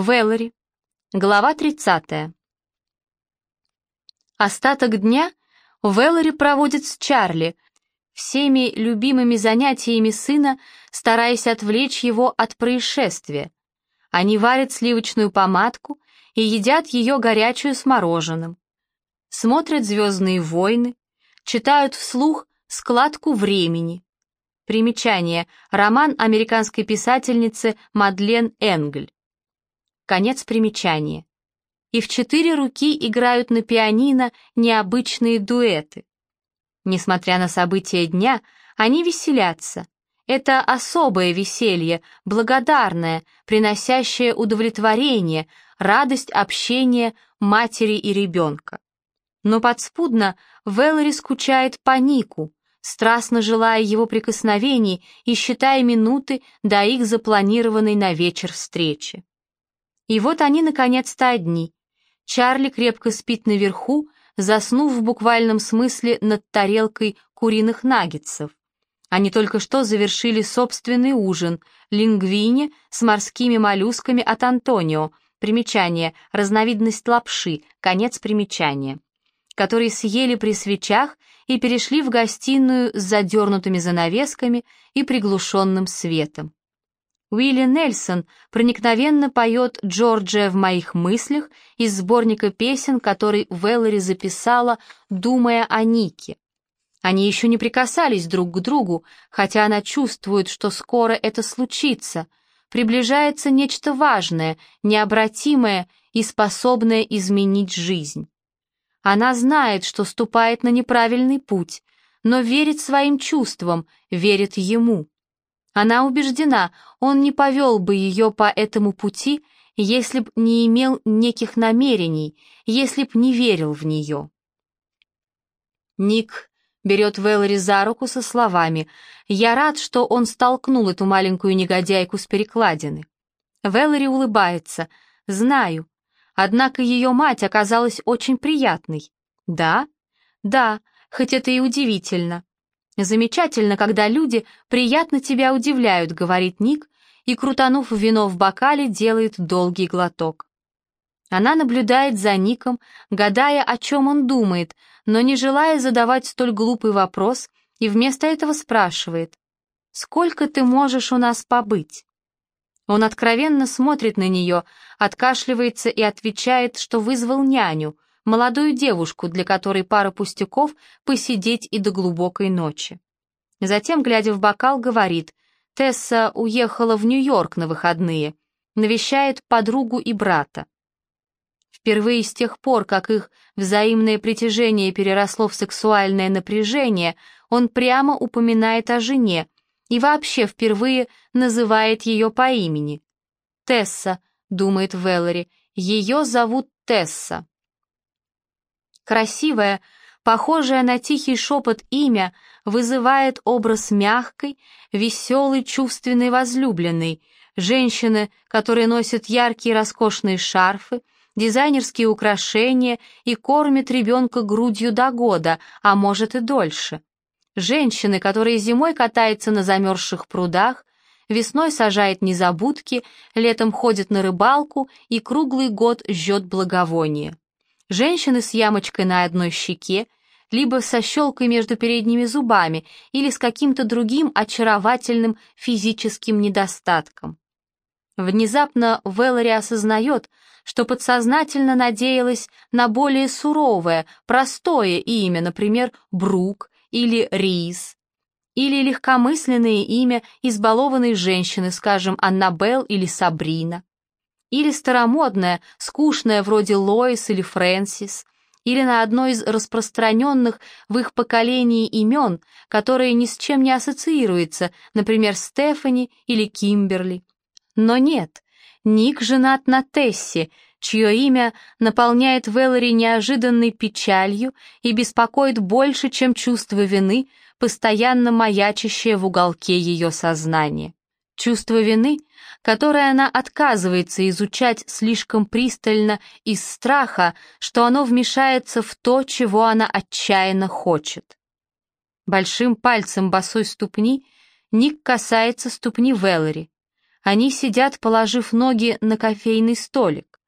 Вэллори. Глава 30. Остаток дня Вэллори проводит с Чарли, всеми любимыми занятиями сына, стараясь отвлечь его от происшествия. Они варят сливочную помадку и едят ее горячую с мороженым. Смотрят «Звездные войны», читают вслух «Складку времени». Примечание. Роман американской писательницы Мадлен Энгль. Конец примечания. И в четыре руки играют на пианино необычные дуэты. Несмотря на события дня, они веселятся. Это особое веселье, благодарное, приносящее удовлетворение, радость общения матери и ребенка. Но подспудно Вэллори скучает по Нику, страстно желая его прикосновений и считая минуты до их запланированной на вечер встречи. И вот они наконец-то одни. Чарли крепко спит наверху, заснув в буквальном смысле над тарелкой куриных наггетсов. Они только что завершили собственный ужин, лингвине с морскими моллюсками от Антонио, примечание, разновидность лапши, конец примечания, которые съели при свечах и перешли в гостиную с задернутыми занавесками и приглушенным светом. Уилли Нельсон проникновенно поет «Джорджия в моих мыслях» из сборника песен, который Веллори записала, думая о Нике. Они еще не прикасались друг к другу, хотя она чувствует, что скоро это случится. Приближается нечто важное, необратимое и способное изменить жизнь. Она знает, что ступает на неправильный путь, но верит своим чувствам, верит ему. Она убеждена, он не повел бы ее по этому пути, если б не имел неких намерений, если б не верил в нее. Ник берет Вэллори за руку со словами «Я рад, что он столкнул эту маленькую негодяйку с перекладины». Вэллори улыбается «Знаю». Однако ее мать оказалась очень приятной. «Да?» «Да, хоть это и удивительно». «Замечательно, когда люди приятно тебя удивляют», — говорит Ник, и, крутанув вино в бокале, делает долгий глоток. Она наблюдает за Ником, гадая, о чем он думает, но не желая задавать столь глупый вопрос, и вместо этого спрашивает, «Сколько ты можешь у нас побыть?» Он откровенно смотрит на нее, откашливается и отвечает, что вызвал няню, молодую девушку, для которой пара пустяков посидеть и до глубокой ночи. Затем, глядя в бокал, говорит, Тесса уехала в Нью-Йорк на выходные, навещает подругу и брата. Впервые с тех пор, как их взаимное притяжение переросло в сексуальное напряжение, он прямо упоминает о жене и вообще впервые называет ее по имени. «Тесса», — думает Веллори, — «ее зовут Тесса». Красивое, похожее на тихий шепот имя вызывает образ мягкой, веселой, чувственной возлюбленной, женщины, которые носят яркие роскошные шарфы, дизайнерские украшения и кормит ребенка грудью до года, а может и дольше. Женщины, которые зимой катаются на замерзших прудах, весной сажает незабудки, летом ходит на рыбалку и круглый год жжет благовоние. Женщины с ямочкой на одной щеке, либо со щелкой между передними зубами или с каким-то другим очаровательным физическим недостатком. Внезапно Вэллори осознает, что подсознательно надеялась на более суровое, простое имя, например, Брук или Рис, или легкомысленное имя избалованной женщины, скажем, Аннабел или Сабрина, или старомодное, скучное вроде Лоис или Фрэнсис, или на одно из распространенных в их поколении имен, которое ни с чем не ассоциируется, например, Стефани или Кимберли. Но нет, Ник женат на Тессе, чье имя наполняет Веллори неожиданной печалью и беспокоит больше, чем чувство вины, постоянно маячащее в уголке ее сознания. Чувство вины, которое она отказывается изучать слишком пристально из страха, что оно вмешается в то, чего она отчаянно хочет. Большим пальцем босой ступни Ник касается ступни Веллори. Они сидят, положив ноги на кофейный столик.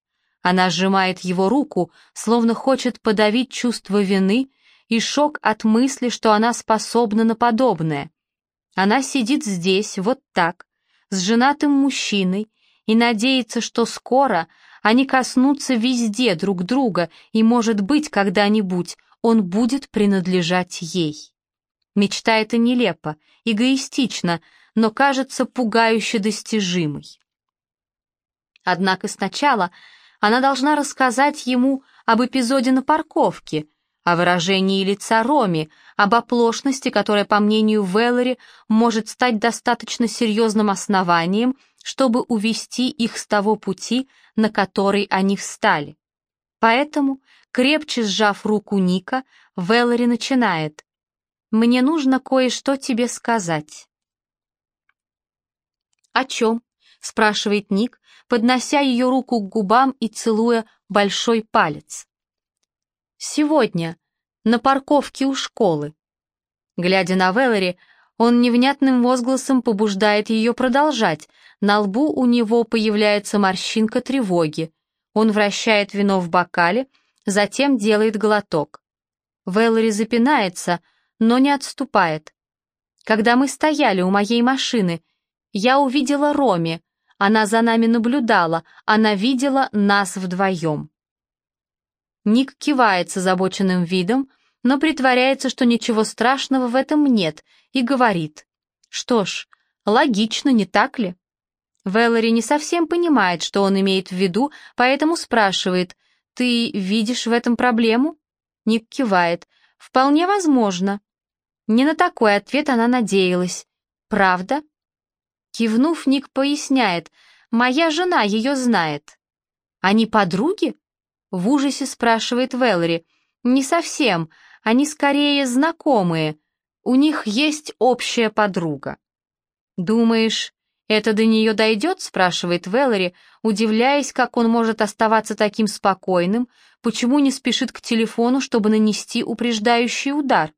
Она сжимает его руку, словно хочет подавить чувство вины и шок от мысли, что она способна на подобное. Она сидит здесь, вот так, с женатым мужчиной, и надеется, что скоро они коснутся везде друг друга, и, может быть, когда-нибудь он будет принадлежать ей. Мечта эта нелепа, эгоистична, но кажется пугающе достижимой. Однако сначала она должна рассказать ему об эпизоде на парковке, о выражении лица Роми, об оплошности, которая, по мнению Веллери, может стать достаточно серьезным основанием, чтобы увести их с того пути, на который они встали. Поэтому, крепче сжав руку Ника, Веллери начинает. «Мне нужно кое-что тебе сказать». «О чем?» — спрашивает Ник, поднося ее руку к губам и целуя большой палец. «Сегодня, на парковке у школы». Глядя на Веллери, он невнятным возгласом побуждает ее продолжать. На лбу у него появляется морщинка тревоги. Он вращает вино в бокале, затем делает глоток. Веллери запинается, но не отступает. Когда мы стояли у моей машины, я увидела Роми. Она за нами наблюдала, она видела нас вдвоем. Ник кивает с озабоченным видом, но притворяется, что ничего страшного в этом нет, и говорит. Что ж, логично, не так ли? Веллори не совсем понимает, что он имеет в виду, поэтому спрашивает, «Ты видишь в этом проблему?» Ник кивает. «Вполне возможно». Не на такой ответ она надеялась. «Правда?» Кивнув, Ник поясняет, «Моя жена ее знает». «Они подруги?» В ужасе спрашивает Веллори. «Не совсем, они скорее знакомые. У них есть общая подруга». «Думаешь, это до нее дойдет?» — спрашивает Веллори, удивляясь, как он может оставаться таким спокойным, почему не спешит к телефону, чтобы нанести упреждающий удар.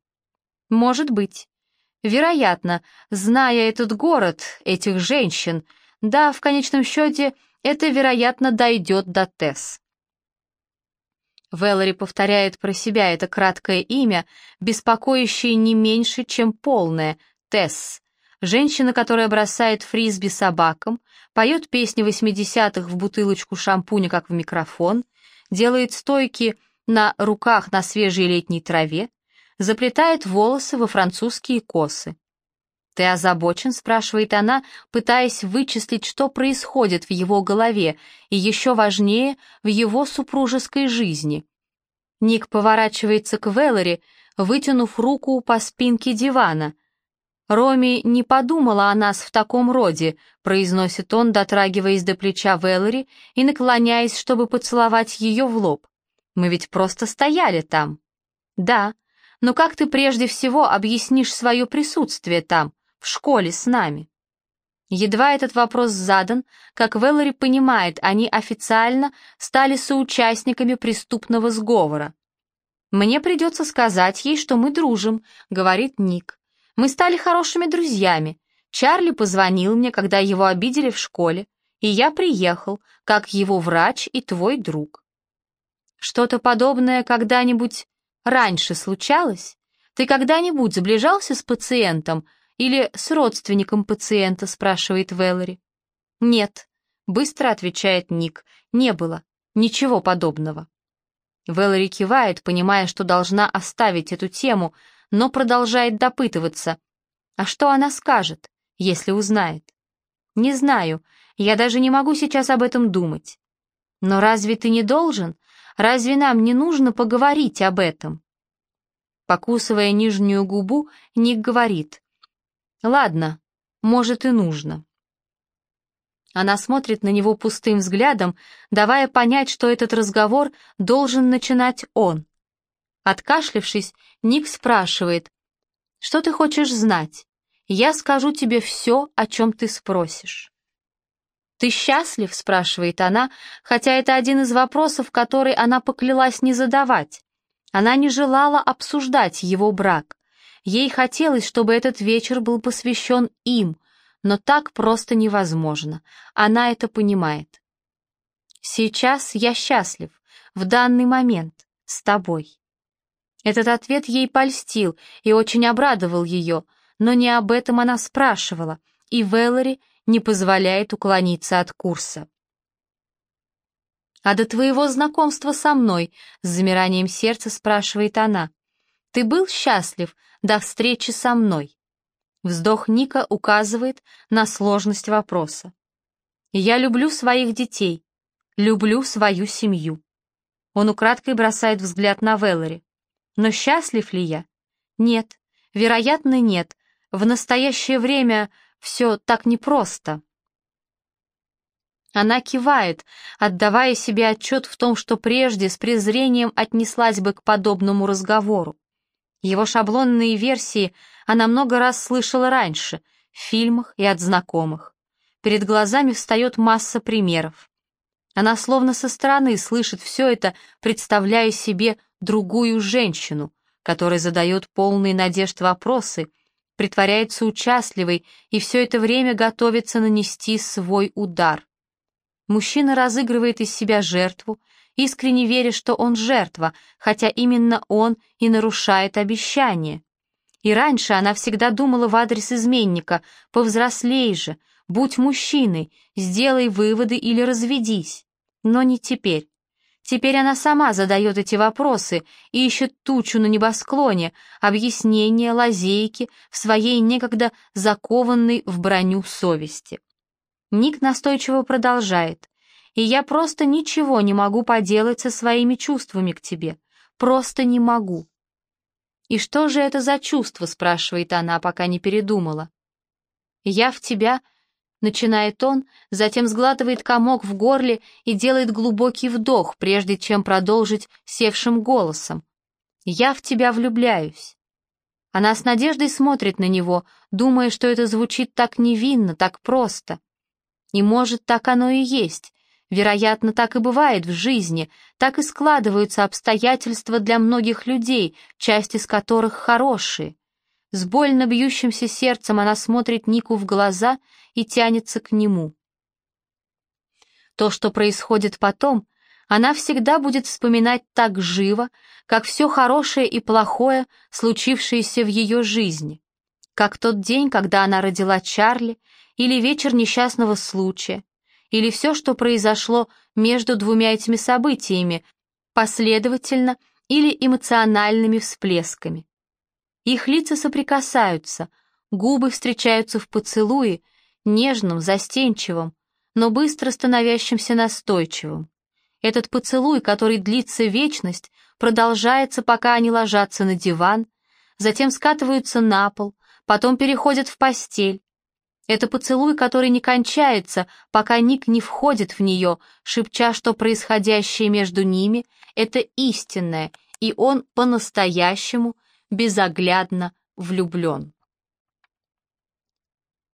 «Может быть». Вероятно, зная этот город, этих женщин, да, в конечном счете, это, вероятно, дойдет до Тесс. Веллори повторяет про себя это краткое имя, беспокоящее не меньше, чем полное — Тесс. Женщина, которая бросает фрисби собакам, поет песни восьмидесятых в бутылочку шампуня, как в микрофон, делает стойки на руках на свежей летней траве, заплетает волосы во французские косы. «Ты озабочен?» — спрашивает она, пытаясь вычислить, что происходит в его голове, и еще важнее, в его супружеской жизни. Ник поворачивается к Веллори, вытянув руку по спинке дивана. «Роми не подумала о нас в таком роде», — произносит он, дотрагиваясь до плеча Веллори и наклоняясь, чтобы поцеловать ее в лоб. «Мы ведь просто стояли там». «Да», но как ты прежде всего объяснишь свое присутствие там, в школе с нами? Едва этот вопрос задан, как Веллори понимает, они официально стали соучастниками преступного сговора. «Мне придется сказать ей, что мы дружим», — говорит Ник. «Мы стали хорошими друзьями. Чарли позвонил мне, когда его обидели в школе, и я приехал, как его врач и твой друг». Что-то подобное когда-нибудь раньше случалось? Ты когда-нибудь сближался с пациентом или с родственником пациента, спрашивает Веллори. Нет, быстро отвечает Ник, не было, ничего подобного. Веллори кивает, понимая, что должна оставить эту тему, но продолжает допытываться. А что она скажет, если узнает? Не знаю, я даже не могу сейчас об этом думать. Но разве ты не должен? Разве нам не нужно поговорить об этом?» Покусывая нижнюю губу, Ник говорит. «Ладно, может и нужно». Она смотрит на него пустым взглядом, давая понять, что этот разговор должен начинать он. Откашлившись, Ник спрашивает, «Что ты хочешь знать? Я скажу тебе все, о чем ты спросишь». «Ты счастлив?» — спрашивает она, хотя это один из вопросов, который она поклялась не задавать. Она не желала обсуждать его брак. Ей хотелось, чтобы этот вечер был посвящен им, но так просто невозможно. Она это понимает. Сейчас я счастлив, в данный момент, с тобой. Этот ответ ей польстил и очень обрадовал ее, но не об этом она спрашивала, и Веллори не позволяет уклониться от курса. «А до твоего знакомства со мной?» — с замиранием сердца спрашивает она. «Ты был счастлив до встречи со мной?» Вздох Ника указывает на сложность вопроса. «Я люблю своих детей, люблю свою семью». Он украдкой бросает взгляд на Веллори. «Но счастлив ли я?» «Нет, вероятно, нет. В настоящее время все так непросто». Она кивает, отдавая себе отчет в том, что прежде с презрением отнеслась бы к подобному разговору. Его шаблонные версии она много раз слышала раньше, в фильмах и от знакомых. Перед глазами встает масса примеров. Она словно со стороны слышит все это, представляя себе другую женщину, которая задает полные надежд вопросы, притворяется участливой и все это время готовится нанести свой удар. Мужчина разыгрывает из себя жертву, искренне веря, что он жертва, хотя именно он и нарушает обещание. И раньше она всегда думала в адрес изменника «повзрослей же», «будь мужчиной», «сделай выводы или разведись». Но не теперь. Теперь она сама задает эти вопросы и ищет тучу на небосклоне, объяснения, лазейки в своей некогда закованной в броню совести. Ник настойчиво продолжает. «И я просто ничего не могу поделать со своими чувствами к тебе. Просто не могу». «И что же это за чувство?» — спрашивает она, пока не передумала. «Я в тебя...» — начинает он, затем сглатывает комок в горле и делает глубокий вдох, прежде чем продолжить севшим голосом. «Я в тебя влюбляюсь». Она с надеждой смотрит на него, думая, что это звучит так невинно, так просто. И может, так оно и есть. Вероятно, так и бывает в жизни, так и складываются обстоятельства для многих людей, часть из которых хорошие. С больно бьющимся сердцем она смотрит Нику в глаза и тянется к нему. То, что происходит потом, она всегда будет вспоминать так живо, как все хорошее и плохое, случившееся в ее жизни. Как тот день, когда она родила Чарли, или вечер несчастного случая, или все, что произошло между двумя этими событиями, последовательно или эмоциональными всплесками. Их лица соприкасаются, губы встречаются в поцелуе, нежном, застенчивом, но быстро становящимся настойчивым. Этот поцелуй, который длится вечность, продолжается, пока они ложатся на диван, затем скатываются на пол, потом переходят в постель, это поцелуй, который не кончается, пока Ник не входит в нее, шепча, что происходящее между ними — это истинное, и он по-настоящему безоглядно влюблен.